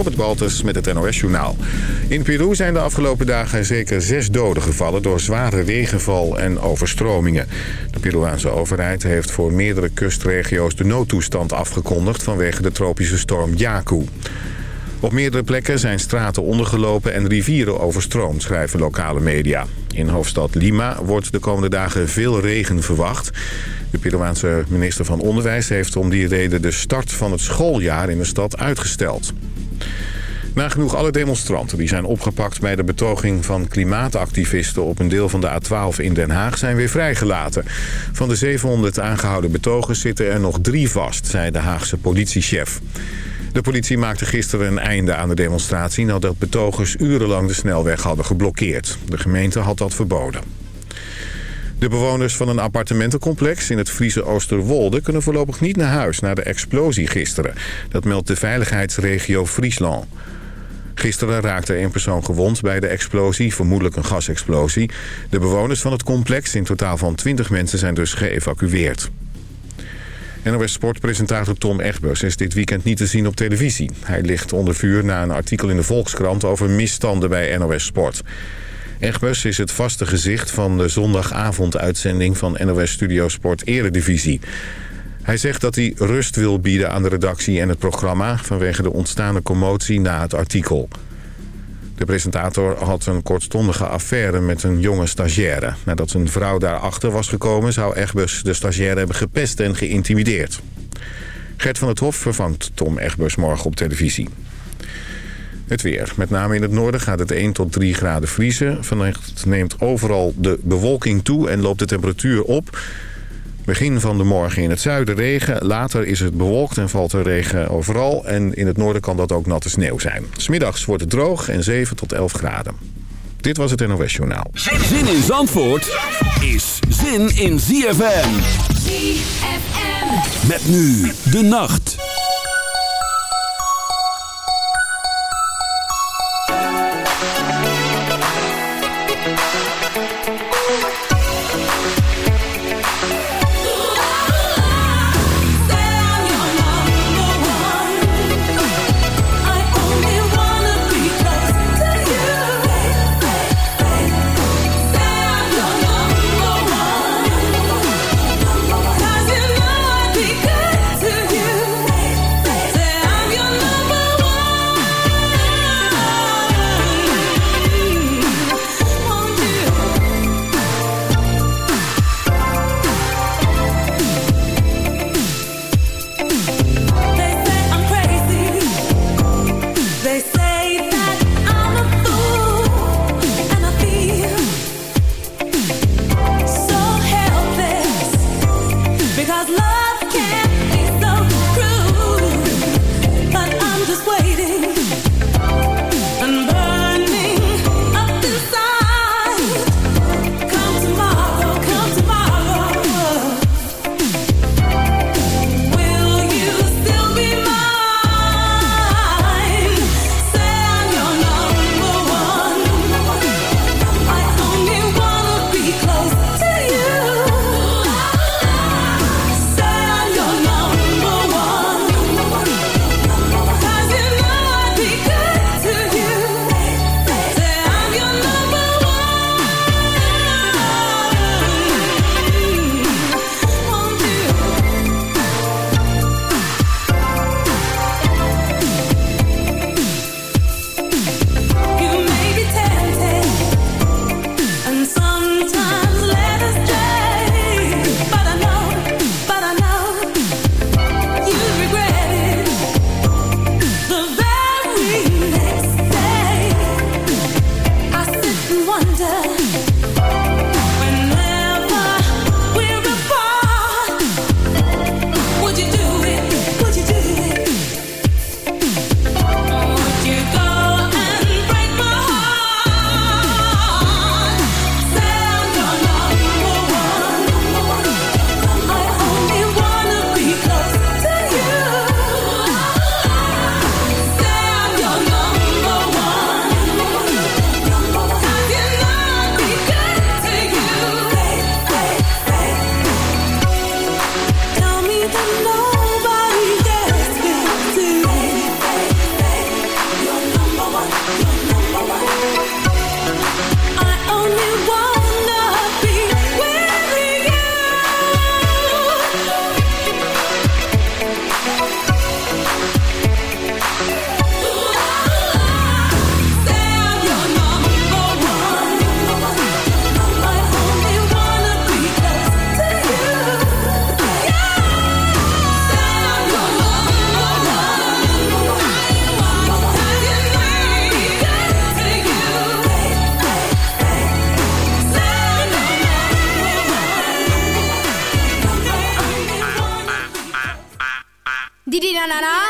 Robert Baltus met het NOS-journaal. In Peru zijn de afgelopen dagen zeker zes doden gevallen... door zware regenval en overstromingen. De Peruaanse overheid heeft voor meerdere kustregio's de noodtoestand afgekondigd... vanwege de tropische storm Yaku. Op meerdere plekken zijn straten ondergelopen en rivieren overstroomd, schrijven lokale media. In hoofdstad Lima wordt de komende dagen veel regen verwacht. De Peruaanse minister van Onderwijs heeft om die reden de start van het schooljaar in de stad uitgesteld. Nagenoeg alle demonstranten die zijn opgepakt bij de betoging van klimaatactivisten op een deel van de A12 in Den Haag zijn weer vrijgelaten. Van de 700 aangehouden betogers zitten er nog drie vast, zei de Haagse politiechef. De politie maakte gisteren een einde aan de demonstratie... nadat betogers urenlang de snelweg hadden geblokkeerd. De gemeente had dat verboden. De bewoners van een appartementencomplex in het Friese Oosterwolde... kunnen voorlopig niet naar huis na de explosie gisteren. Dat meldt de veiligheidsregio Friesland. Gisteren raakte een persoon gewond bij de explosie, vermoedelijk een gasexplosie. De bewoners van het complex, in totaal van 20 mensen, zijn dus geëvacueerd. NOS Sportpresentator Tom Egbers is dit weekend niet te zien op televisie. Hij ligt onder vuur na een artikel in de Volkskrant over misstanden bij NOS Sport. Egbers is het vaste gezicht van de zondagavonduitzending van NOS Studio Sport Eredivisie. Hij zegt dat hij rust wil bieden aan de redactie en het programma... vanwege de ontstaande commotie na het artikel. De presentator had een kortstondige affaire met een jonge stagiaire. Nadat zijn vrouw daarachter was gekomen... zou Egbers de stagiaire hebben gepest en geïntimideerd. Gert van het Hof vervangt Tom Egbers morgen op televisie. Het weer. Met name in het noorden gaat het 1 tot 3 graden vriezen. Vannacht neemt overal de bewolking toe en loopt de temperatuur op... Begin van de morgen in het zuiden regen. Later is het bewolkt en valt er regen overal. En in het noorden kan dat ook natte sneeuw zijn. Smiddags wordt het droog en 7 tot 11 graden. Dit was het NOS Journaal. Zin in Zandvoort is zin in ZFM. ZFM. Met nu de nacht. I.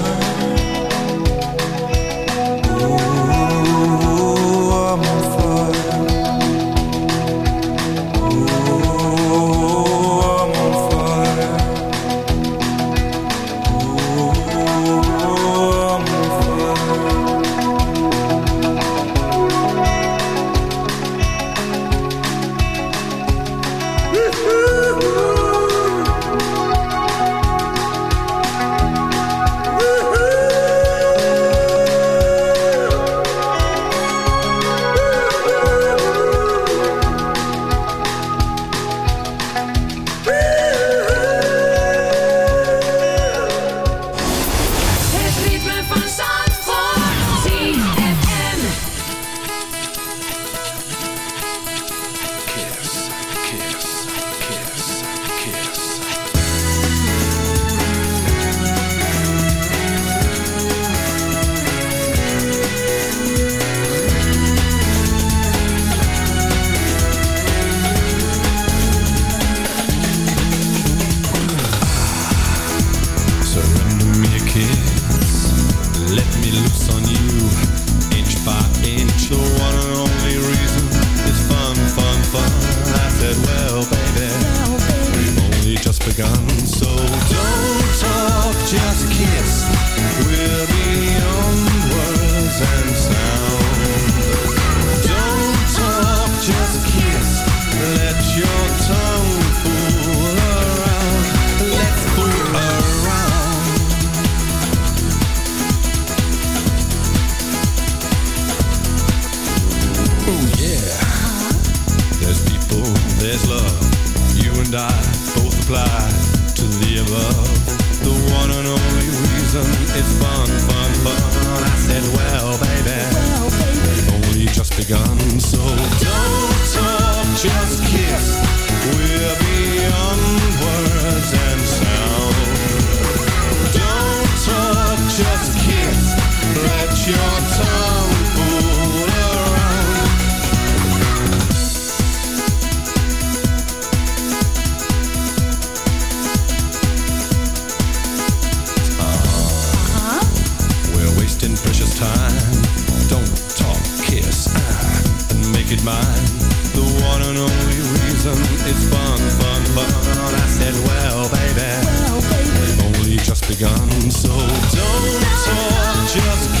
gun. So don't talk, just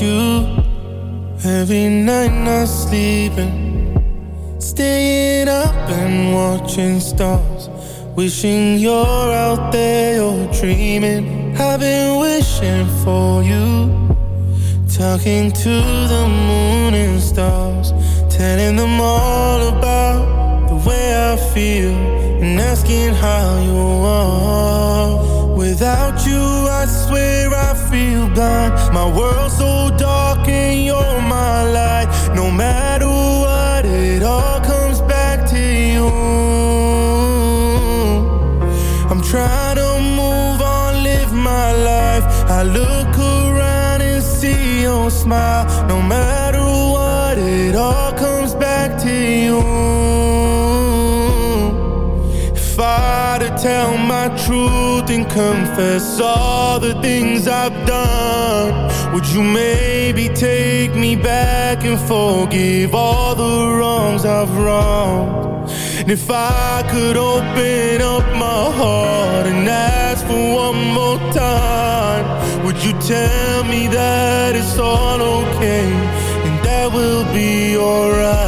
you. Every night not sleeping, staying up and watching stars. Wishing you're out there, you're dreaming. I've been wishing for you. Talking to the moon and stars, telling them all about the way I feel and asking how you are. Without you, I swear I feel blind. My world's so dark and you're my light. No matter what, it all comes back to you. I'm trying to move on, live my life. I look around and see your smile. No matter what, it all comes back to you. If I to tell my truth and confess all the things I've done Would you maybe take me back and forgive all the wrongs I've wronged? And if I could open up my heart and ask for one more time Would you tell me that it's all okay and that we'll be alright?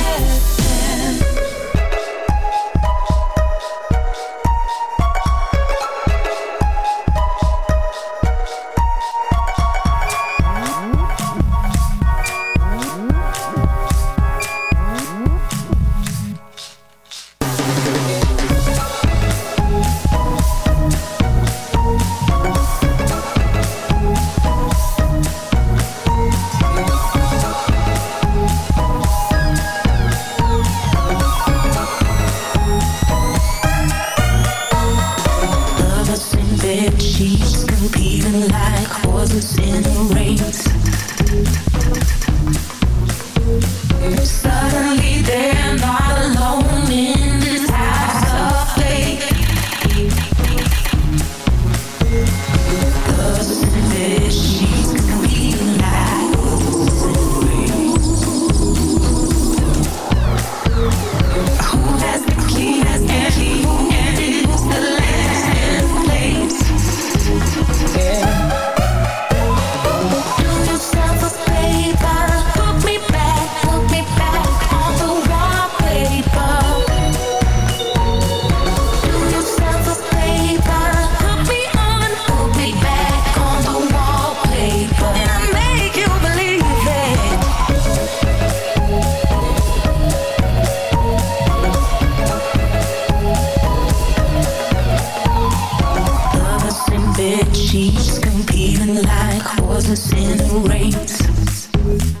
like horses in the rain.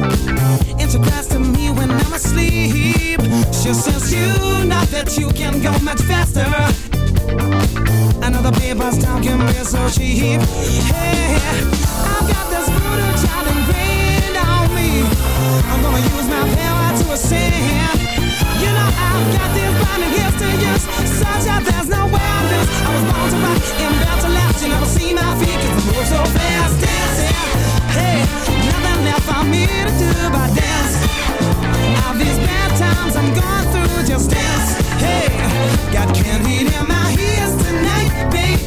Enterprise to me when I'm asleep. She says you know that you can go much faster. Another paper's talking me so cheap. Hey, I've got this voodoo child ingrained on me. I'm gonna use my power to ascend. You know I've got this blinding gifts to use Such that there's no way I lose I was born to rock and to last You never see my feet cause move so fast Dancing Hey, nothing left for me to do but dance. These bad times I'm going through, just dance. Hey, got candy in my ears tonight, baby.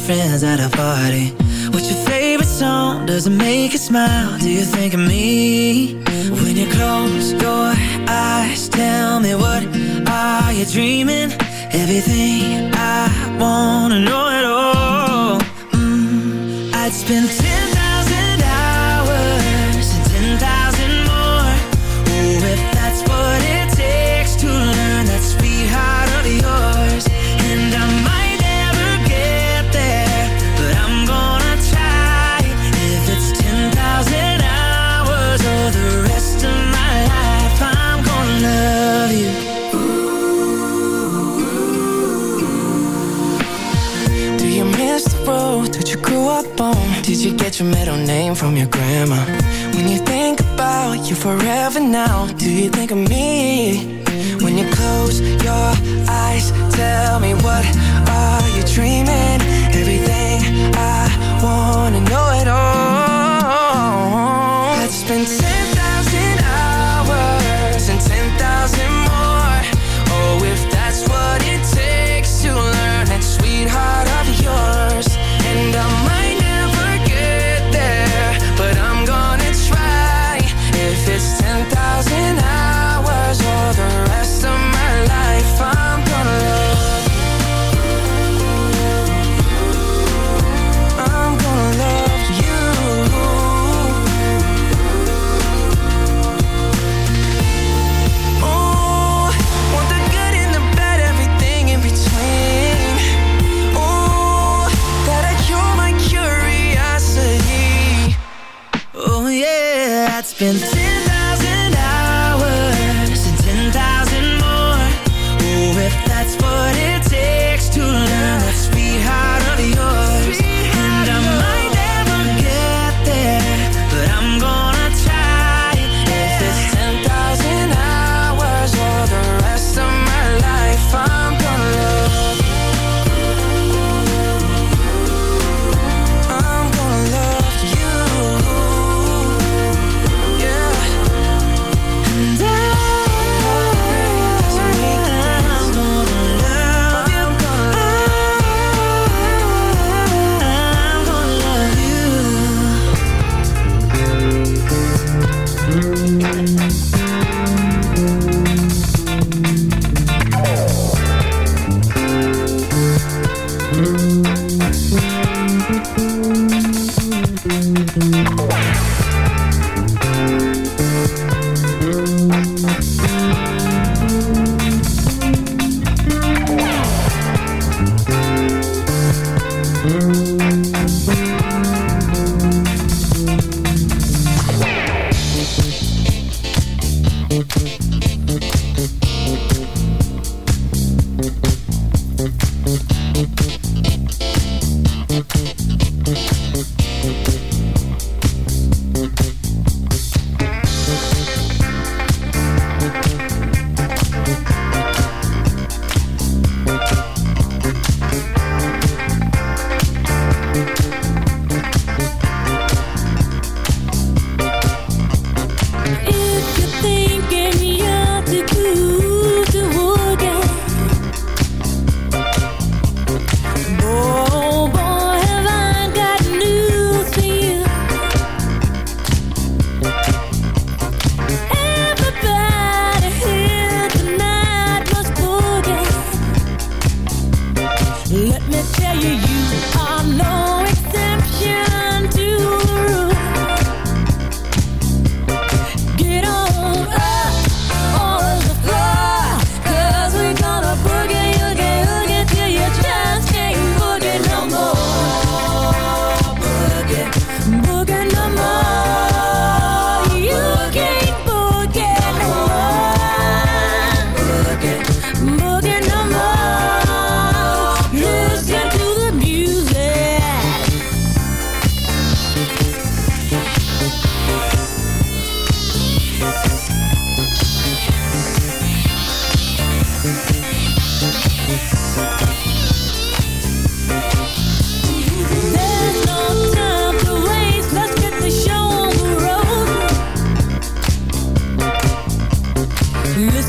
friends at a party What's your favorite song? Does it make you smile? Do you think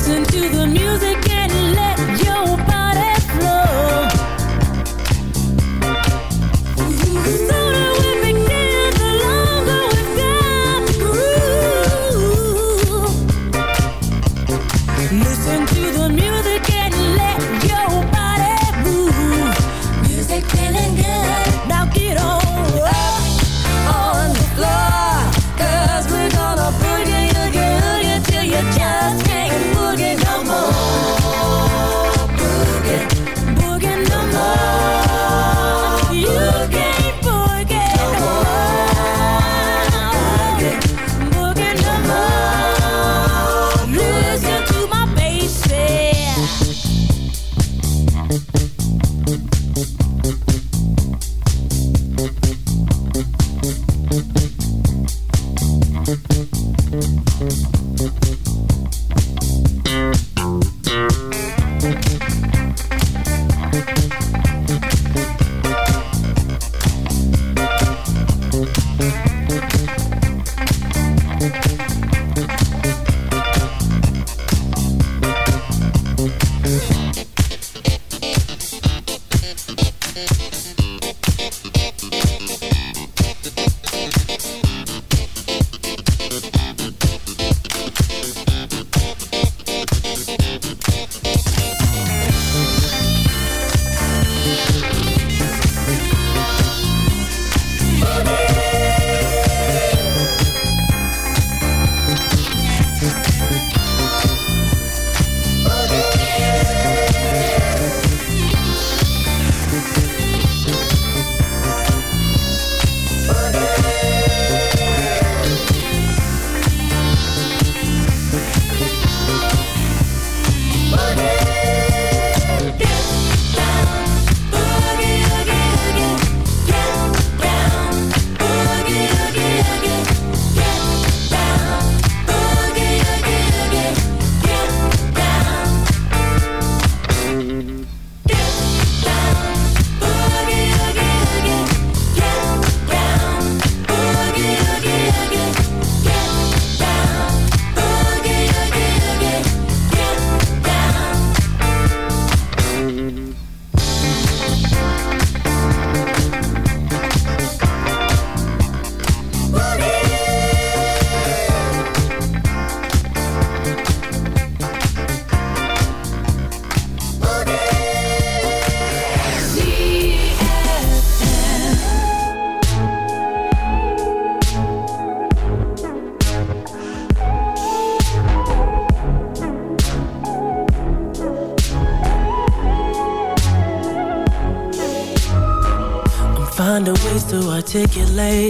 Just can't boogie no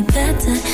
be better,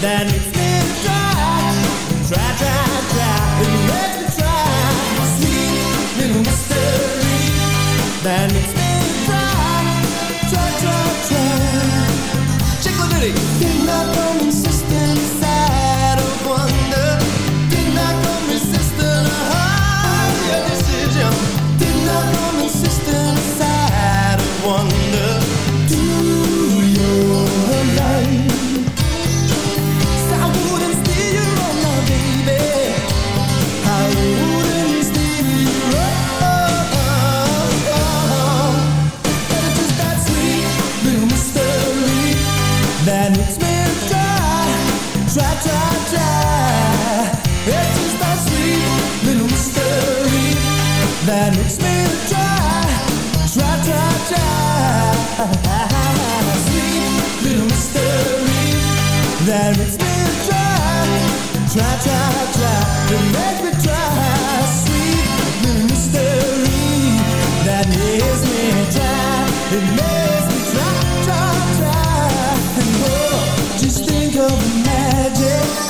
then it's Sweet little mystery that makes me try, try, try, try. It makes me try. Sweet little mystery that makes me try. It makes me try, try, try. And oh, just think of the magic.